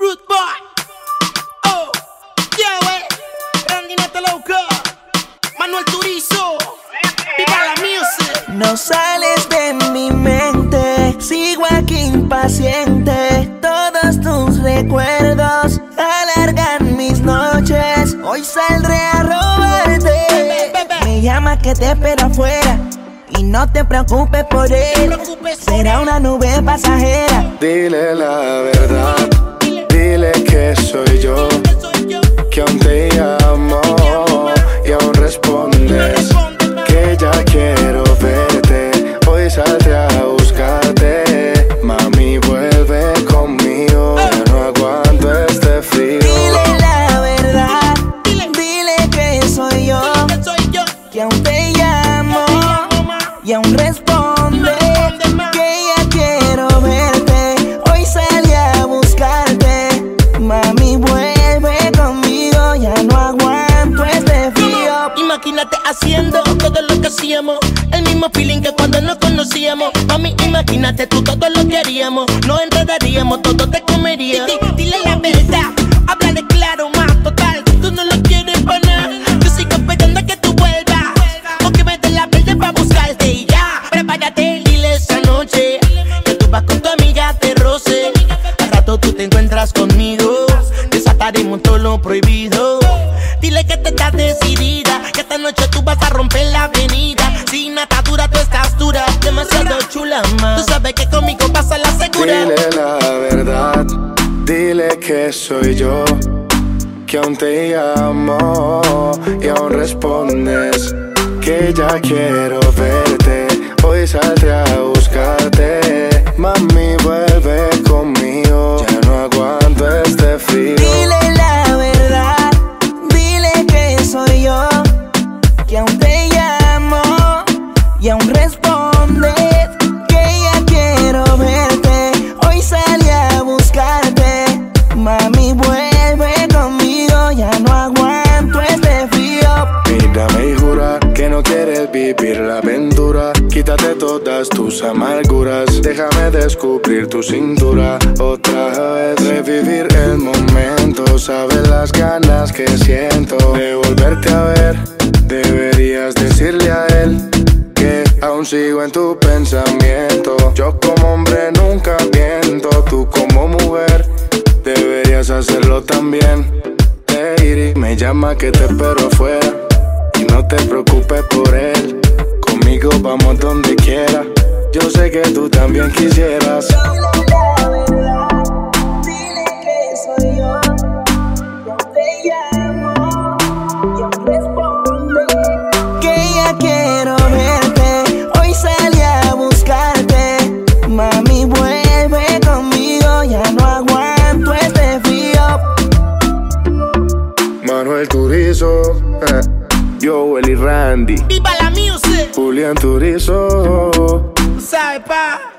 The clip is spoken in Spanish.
Root Boy. Oh, yeah, wey. Randy. Manuel Turizo. Viva la music. No sales de mi mente, sigo aquí impaciente. Todos tus recuerdos alargan mis noches. Hoy saldré a robarte. Me llama que te espero afuera. Y no te preocupes por él. Será una nube pasajera. Dile la verdad, que soy yo, que aún te llamo y aún respondes que ya quiero verte. Hoy saldré a buscarte, mami vuelve conmigo, ya no aguanto este frío. Dile la verdad, dile que soy yo, que aún te llamo y aún responde Haciendo todo lo que hacíamos. El mismo feeling que cuando nos conocíamos. Mami, imagínate tú todo lo que haríamos. Nos enredaríamos, todo te comería. Di- di- Dile la verdad, háblale claro, más total. Tú no lo quieres para nada. Yo sigo esperando a que tú vuelvas. O que me des la verde para buscarte y ya. Prepárate, dile esa noche. Que tú vas con tu amiga de roce. Al rato tú te encuentras conmigo. Desataremos todo lo prohibido. Esta noche tú vas a romper la avenida. Sin atadura, tú estás dura. Demasiado chula, más. Tú sabes que conmigo pasa la segura. Dile la verdad, dile que soy yo, que aún te llamo y aún respondes que ya quiero verte. Hoy saldré a buscarte, no quieres vivir la aventura. Quítate todas tus amarguras. Déjame descubrir tu cintura. Otra vez revivir el momento. Sabes las ganas que siento de volverte a ver. Deberías decirle a él que aún sigo en tu pensamiento. Yo como hombre nunca miento. Tú como mujer deberías hacerlo también. Lady, me llama que te espero afuera. No te preocupes por él. Conmigo vamos donde quiera. Yo sé que tú también quisieras. Dile la verdad, dile que soy yo, aún te llamo y aún respondes que ya quiero verte. Hoy salí a buscarte, mami vuelve conmigo, ya no aguanto este frío. Manuel Turizo, eh, Joel y Randy, Viva la music. Julián Turizo. ¿Sabes, pa?